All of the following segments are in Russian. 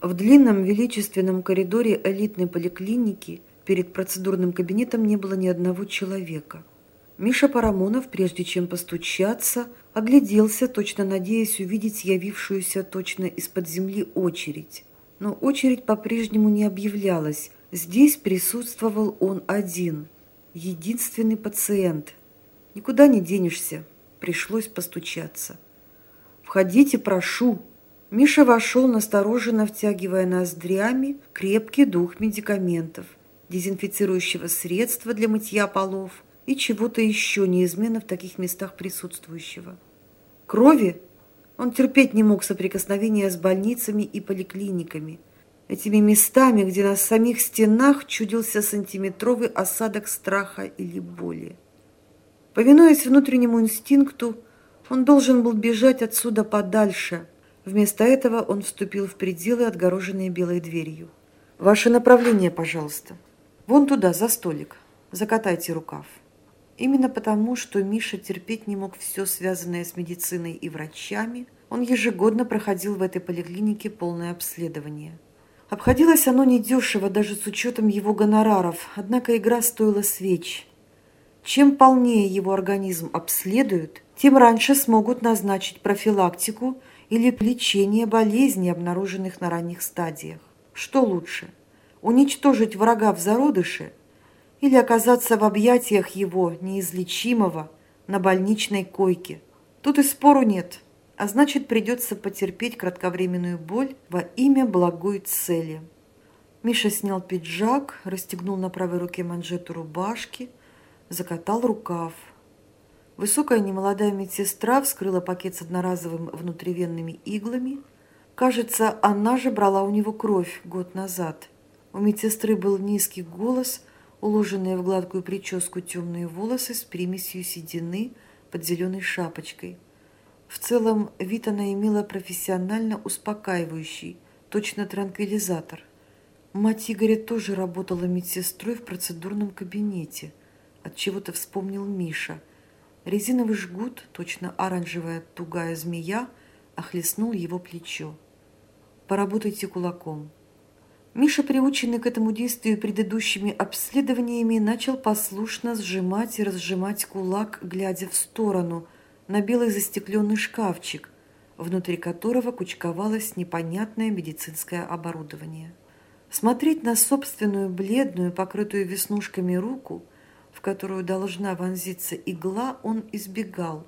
В длинном величественном коридоре элитной поликлиники перед процедурным кабинетом не было ни одного человека. Миша Парамонов, прежде чем постучаться, огляделся, точно надеясь увидеть явившуюся точно из-под земли очередь. Но очередь по-прежнему не объявлялась. Здесь присутствовал он один, единственный пациент. Никуда не денешься, пришлось постучаться. «Входите, прошу!» Миша вошел, настороженно втягивая ноздрями крепкий дух медикаментов, дезинфицирующего средства для мытья полов и чего-то еще неизменно в таких местах присутствующего. Крови он терпеть не мог соприкосновения с больницами и поликлиниками, этими местами, где на самих стенах чудился сантиметровый осадок страха или боли. Повинуясь внутреннему инстинкту, он должен был бежать отсюда подальше – Вместо этого он вступил в пределы, отгороженные белой дверью. «Ваше направление, пожалуйста. Вон туда, за столик. Закатайте рукав». Именно потому, что Миша терпеть не мог все связанное с медициной и врачами, он ежегодно проходил в этой поликлинике полное обследование. Обходилось оно недешево даже с учетом его гонораров, однако игра стоила свеч. Чем полнее его организм обследуют, тем раньше смогут назначить профилактику или лечение болезней, обнаруженных на ранних стадиях. Что лучше, уничтожить врага в зародыше или оказаться в объятиях его неизлечимого на больничной койке? Тут и спору нет, а значит придется потерпеть кратковременную боль во имя благой цели. Миша снял пиджак, расстегнул на правой руке манжету рубашки, закатал рукав – Высокая немолодая медсестра вскрыла пакет с одноразовыми внутривенными иглами. Кажется, она же брала у него кровь год назад. У медсестры был низкий голос, уложенные в гладкую прическу темные волосы с примесью седины под зеленой шапочкой. В целом, вид она имела профессионально успокаивающий, точно транквилизатор. Мать Игоря тоже работала медсестрой в процедурном кабинете. От чего то вспомнил Миша – Резиновый жгут, точно оранжевая тугая змея, охлестнул его плечо. «Поработайте кулаком». Миша, приученный к этому действию предыдущими обследованиями, начал послушно сжимать и разжимать кулак, глядя в сторону, на белый застекленный шкафчик, внутри которого кучковалось непонятное медицинское оборудование. Смотреть на собственную бледную, покрытую веснушками руку – в которую должна вонзиться игла, он избегал.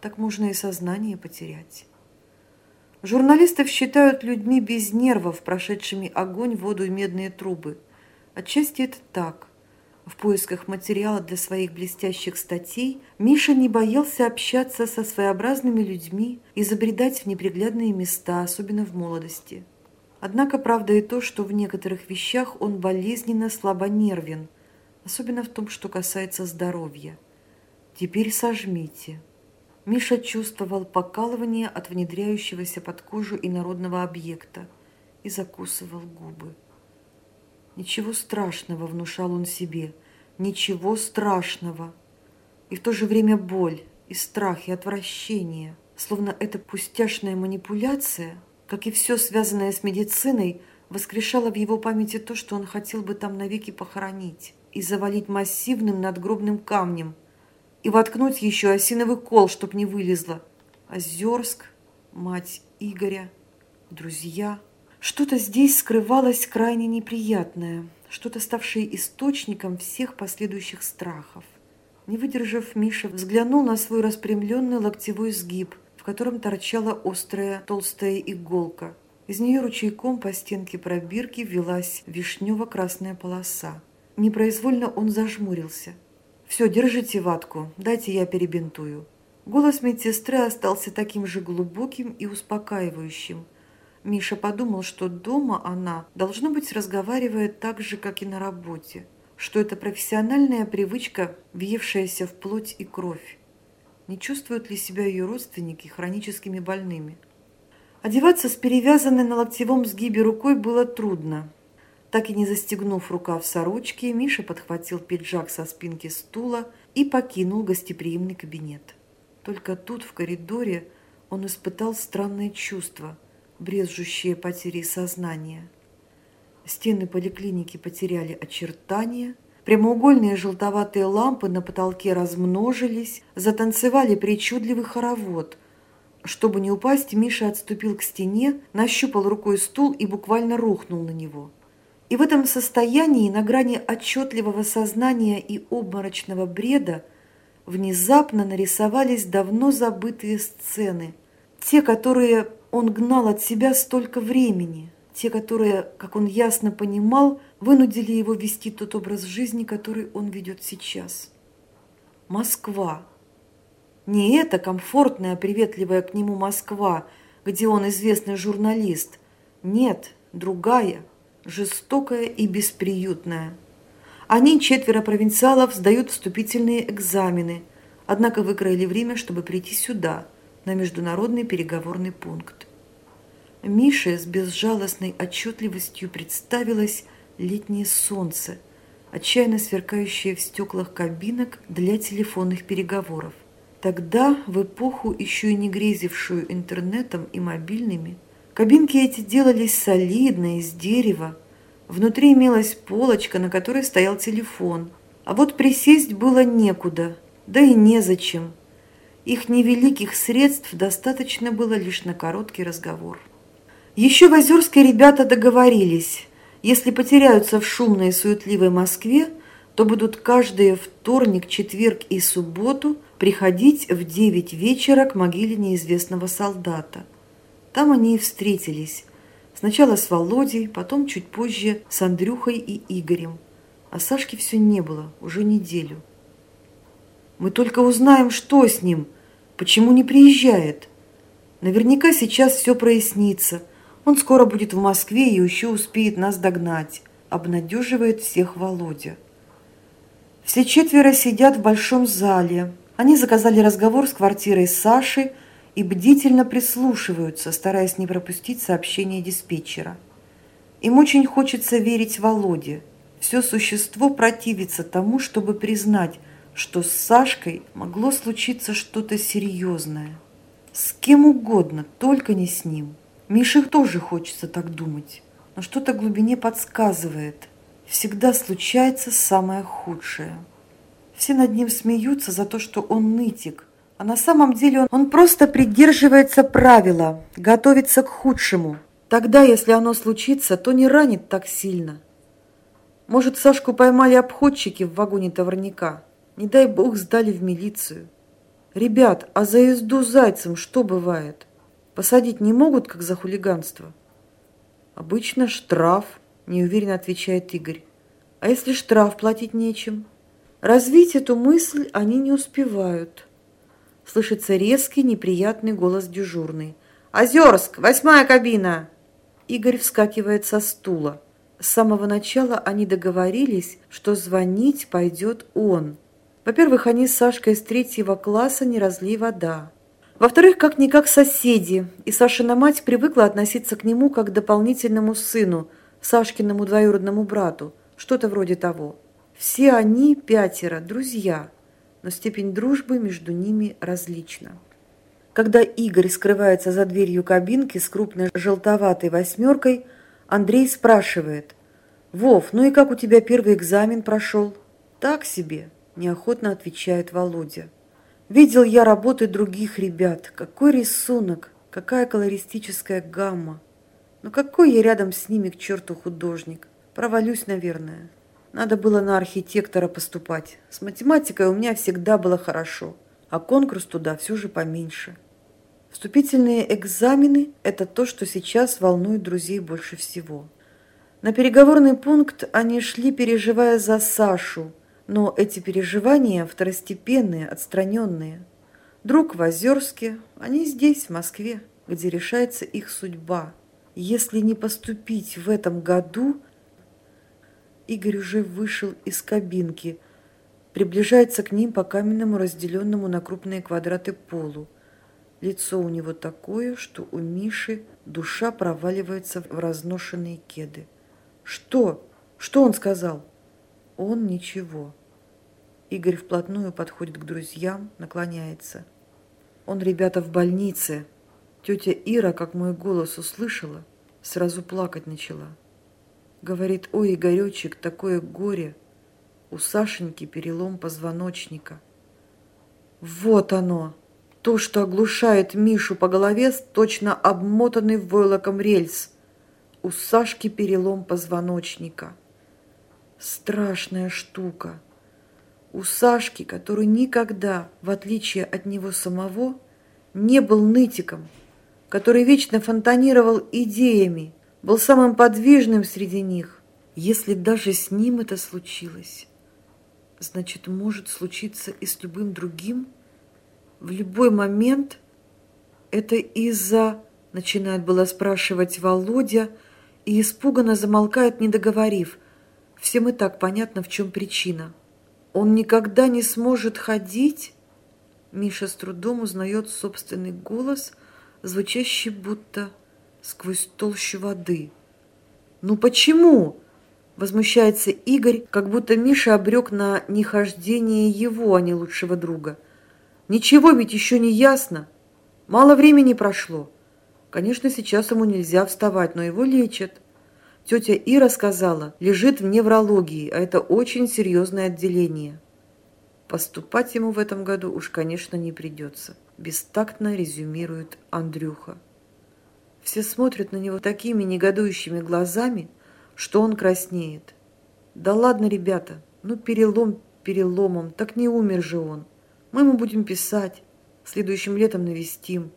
Так можно и сознание потерять. Журналистов считают людьми без нервов, прошедшими огонь, воду и медные трубы. Отчасти это так. В поисках материала для своих блестящих статей Миша не боялся общаться со своеобразными людьми и забредать в неприглядные места, особенно в молодости. Однако правда и то, что в некоторых вещах он болезненно слабонервен, особенно в том, что касается здоровья. Теперь сожмите. Миша чувствовал покалывание от внедряющегося под кожу инородного объекта и закусывал губы. Ничего страшного, внушал он себе, ничего страшного. И в то же время боль, и страх, и отвращение, словно эта пустяшная манипуляция, как и все связанное с медициной, воскрешала в его памяти то, что он хотел бы там навеки похоронить и завалить массивным надгробным камнем, и воткнуть еще осиновый кол, чтоб не вылезло. Озерск, мать Игоря, друзья. Что-то здесь скрывалось крайне неприятное, что-то ставшее источником всех последующих страхов. Не выдержав, Миша взглянул на свой распрямленный локтевой сгиб, в котором торчала острая толстая иголка. Из нее ручейком по стенке пробирки велась вишнево-красная полоса. Непроизвольно он зажмурился. «Все, держите ватку, дайте я перебинтую». Голос медсестры остался таким же глубоким и успокаивающим. Миша подумал, что дома она, должно быть, разговаривает так же, как и на работе, что это профессиональная привычка, въевшаяся в плоть и кровь. Не чувствуют ли себя ее родственники хроническими больными? Одеваться с перевязанной на локтевом сгибе рукой было трудно. Так и не застегнув рукав сорочки, Миша подхватил пиджак со спинки стула и покинул гостеприимный кабинет. Только тут, в коридоре, он испытал странное чувство, брезжущие потерей сознания. Стены поликлиники потеряли очертания, прямоугольные желтоватые лампы на потолке размножились, затанцевали причудливый хоровод. Чтобы не упасть, Миша отступил к стене, нащупал рукой стул и буквально рухнул на него. И в этом состоянии, на грани отчетливого сознания и обморочного бреда, внезапно нарисовались давно забытые сцены, те, которые он гнал от себя столько времени, те, которые, как он ясно понимал, вынудили его вести тот образ жизни, который он ведет сейчас. Москва. Не эта комфортная, приветливая к нему Москва, где он известный журналист. Нет, другая – жестокая и бесприютная. Они, четверо провинциалов, сдают вступительные экзамены, однако выкроили время, чтобы прийти сюда, на международный переговорный пункт. Мише с безжалостной отчетливостью представилось летнее солнце, отчаянно сверкающее в стеклах кабинок для телефонных переговоров. Тогда, в эпоху, еще и не грезившую интернетом и мобильными, Кабинки эти делались солидные, из дерева. Внутри имелась полочка, на которой стоял телефон. А вот присесть было некуда, да и незачем. Их невеликих средств достаточно было лишь на короткий разговор. Еще в Озерске ребята договорились. Если потеряются в шумной и суетливой Москве, то будут каждый вторник, четверг и субботу приходить в девять вечера к могиле неизвестного солдата – там они и встретились. Сначала с Володей, потом чуть позже с Андрюхой и Игорем. А Сашки все не было, уже неделю. Мы только узнаем, что с ним, почему не приезжает. Наверняка сейчас все прояснится. Он скоро будет в Москве и еще успеет нас догнать, обнадеживает всех Володя. Все четверо сидят в большом зале. Они заказали разговор с квартирой Саши – и бдительно прислушиваются, стараясь не пропустить сообщение диспетчера. Им очень хочется верить Володе. Все существо противится тому, чтобы признать, что с Сашкой могло случиться что-то серьезное. С кем угодно, только не с ним. Мише тоже хочется так думать, но что-то глубине подсказывает. Всегда случается самое худшее. Все над ним смеются за то, что он нытик, а на самом деле он, он просто придерживается правила, готовится к худшему. Тогда, если оно случится, то не ранит так сильно. Может, Сашку поймали обходчики в вагоне товарника. Не дай бог сдали в милицию. Ребят, а за езду зайцем что бывает? Посадить не могут, как за хулиганство? Обычно штраф, неуверенно отвечает Игорь. А если штраф платить нечем? Развить эту мысль они не успевают слышится резкий, неприятный голос дежурный. «Озерск! Восьмая кабина!» Игорь вскакивает со стула. С самого начала они договорились, что звонить пойдет он. Во-первых, они с Сашкой с третьего класса не разли вода. Во-вторых, как-никак соседи, и Сашина мать привыкла относиться к нему как к дополнительному сыну, Сашкиному двоюродному брату, что-то вроде того. Все они, пятеро, друзья – но степень дружбы между ними различна. Когда Игорь скрывается за дверью кабинки с крупной желтоватой восьмеркой, Андрей спрашивает, «Вов, ну и как у тебя первый экзамен прошел?» «Так себе», – неохотно отвечает Володя. «Видел я работы других ребят. Какой рисунок, какая колористическая гамма. Но какой я рядом с ними к черту художник? Провалюсь, наверное». Надо было на архитектора поступать. С математикой у меня всегда было хорошо, а конкурс туда все же поменьше. Вступительные экзамены – это то, что сейчас волнует друзей больше всего. На переговорный пункт они шли, переживая за Сашу, но эти переживания второстепенные, отстраненные. Друг в Озерске, они здесь, в Москве, где решается их судьба. Если не поступить в этом году, Игорь уже вышел из кабинки, приближается к ним по каменному, разделенному на крупные квадраты полу. Лицо у него такое, что у Миши душа проваливается в разношенные кеды. «Что? Что он сказал?» «Он ничего». Игорь вплотную подходит к друзьям, наклоняется. «Он, ребята, в больнице. Тетя Ира, как мой голос услышала, сразу плакать начала. Говорит, ой, Игоречек, такое горе. У Сашеньки перелом позвоночника. Вот оно, то, что оглушает Мишу по голове, точно обмотанный войлоком рельс. У Сашки перелом позвоночника. Страшная штука. У Сашки, который никогда, в отличие от него самого, не был нытиком, который вечно фонтанировал идеями, был самым подвижным среди них. Если даже с ним это случилось, значит, может случиться и с любым другим? В любой момент это из-за... Начинает было спрашивать Володя и испуганно замолкает, не договорив. Всем и так понятно, в чем причина. Он никогда не сможет ходить? Миша с трудом узнает собственный голос, звучащий будто сквозь толщу воды. «Ну почему?» – возмущается Игорь, как будто Миша обрек на нехождение его, а не лучшего друга. «Ничего ведь еще не ясно. Мало времени прошло. Конечно, сейчас ему нельзя вставать, но его лечат. Тетя Ира сказала, лежит в неврологии, а это очень серьезное отделение». Поступать ему в этом году уж, конечно, не придется. Бестактно резюмирует Андрюха. Все смотрят на него такими негодующими глазами, что он краснеет. Да ладно, ребята, ну перелом переломом, так не умер же он. Мы ему будем писать, следующим летом навестим.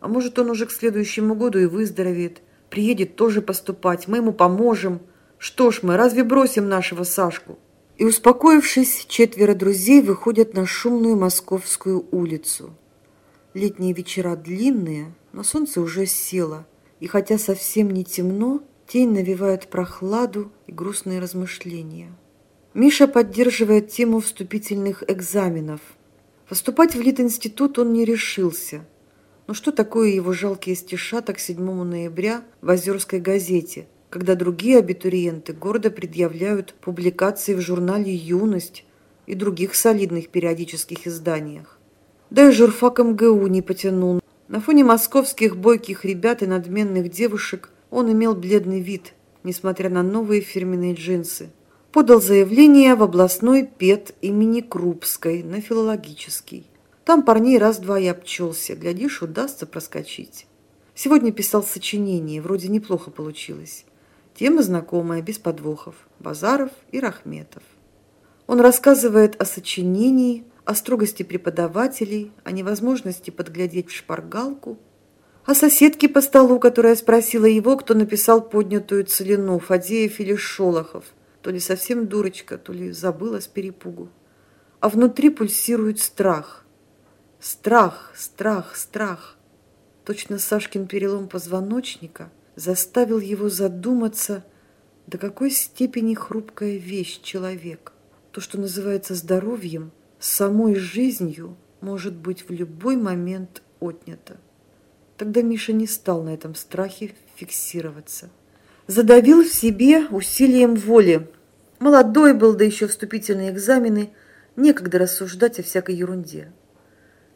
А может, он уже к следующему году и выздоровеет, приедет тоже поступать, мы ему поможем. Что ж мы, разве бросим нашего Сашку? И, успокоившись, четверо друзей выходят на шумную московскую улицу. Летние вечера длинные, но солнце уже село, и хотя совсем не темно, тень навевает прохладу и грустные размышления. Миша поддерживает тему вступительных экзаменов. Поступать в Литинститут он не решился. Но что такое его жалкие стишата к 7 ноября в Озерской газете, когда другие абитуриенты гордо предъявляют публикации в журнале «Юность» и других солидных периодических изданиях? Да и журфак МГУ не потянул. На фоне московских бойких ребят и надменных девушек он имел бледный вид, несмотря на новые фирменные джинсы. Подал заявление в областной ПЕТ имени Крупской на филологический. Там парней раз-два и обчелся, глядишь, удастся проскочить. Сегодня писал сочинение, вроде неплохо получилось. Тема знакомая, без подвохов. Базаров и Рахметов. Он рассказывает о сочинении, о строгости преподавателей, о невозможности подглядеть в шпаргалку, о соседке по столу, которая спросила его, кто написал поднятую целину, Фадеев или Шолохов, то ли совсем дурочка, то ли забыла с перепугу. А внутри пульсирует страх. Страх, страх, страх. Точно Сашкин перелом позвоночника заставил его задуматься, до какой степени хрупкая вещь человек. То, что называется здоровьем – самой жизнью может быть в любой момент отнято. Тогда Миша не стал на этом страхе фиксироваться. Задавил в себе усилием воли. Молодой был, да еще вступительные экзамены, некогда рассуждать о всякой ерунде.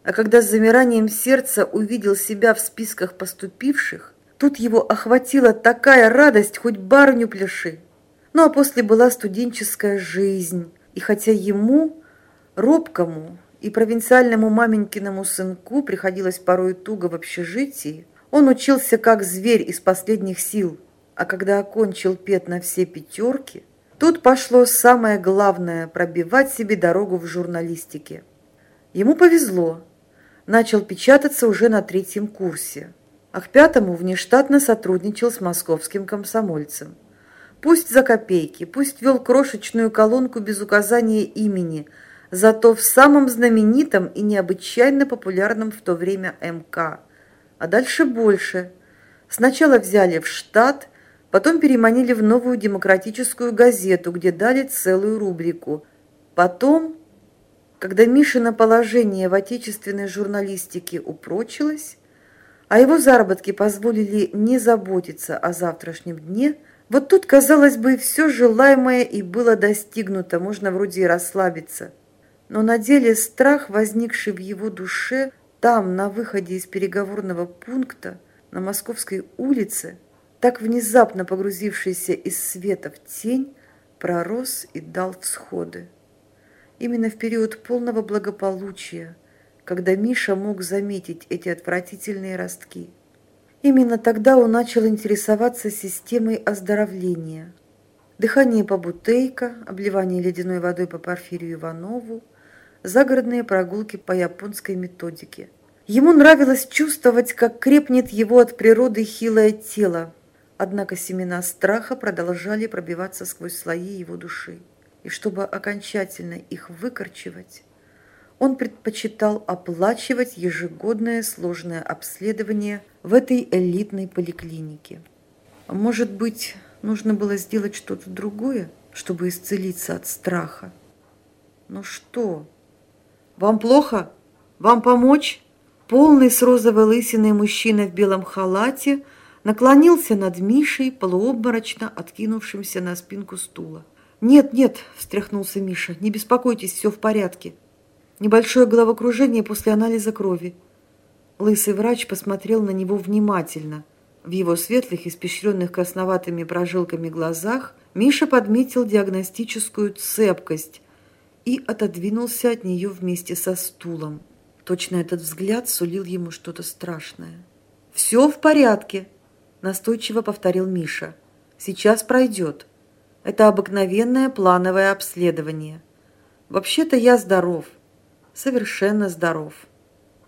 А когда с замиранием сердца увидел себя в списках поступивших, тут его охватила такая радость, хоть барню пляши. Ну а после была студенческая жизнь, и хотя ему Робкому и провинциальному маменькиному сынку приходилось порой туго в общежитии. Он учился как зверь из последних сил, а когда окончил пет на все пятерки, тут пошло самое главное – пробивать себе дорогу в журналистике. Ему повезло. Начал печататься уже на третьем курсе, а к пятому внештатно сотрудничал с московским комсомольцем. Пусть за копейки, пусть вел крошечную колонку без указания имени – зато в самом знаменитом и необычайно популярном в то время МК. А дальше больше. Сначала взяли в штат, потом переманили в новую демократическую газету, где дали целую рубрику. Потом, когда Мишина положение в отечественной журналистике упрочилось, а его заработки позволили не заботиться о завтрашнем дне, вот тут, казалось бы, все желаемое и было достигнуто, можно вроде и расслабиться – но на деле страх, возникший в его душе, там, на выходе из переговорного пункта, на Московской улице, так внезапно погрузившийся из света в тень, пророс и дал всходы. Именно в период полного благополучия, когда Миша мог заметить эти отвратительные ростки. Именно тогда он начал интересоваться системой оздоровления. Дыхание по бутейка, обливание ледяной водой по Порфирию Иванову, загородные прогулки по японской методике. Ему нравилось чувствовать, как крепнет его от природы хилое тело, однако семена страха продолжали пробиваться сквозь слои его души. И чтобы окончательно их выкорчевать, он предпочитал оплачивать ежегодное сложное обследование в этой элитной поликлинике. Может быть, нужно было сделать что-то другое, чтобы исцелиться от страха? Но что? Вам плохо? Вам помочь? Полный с розовой лысиной мужчина в белом халате наклонился над Мишей, полуобморочно откинувшимся на спинку стула. «Нет, нет», – встряхнулся Миша, – «не беспокойтесь, все в порядке. Небольшое головокружение после анализа крови. Лысый врач посмотрел на него внимательно. В его светлых, испещренных красноватыми прожилками глазах Миша подметил диагностическую цепкость и отодвинулся от нее вместе со стулом. Точно этот взгляд сулил ему что-то страшное. «Все в порядке», – настойчиво повторил Миша. «Сейчас пройдет. Это обыкновенное плановое обследование. Вообще-то я здоров» совершенно здоров.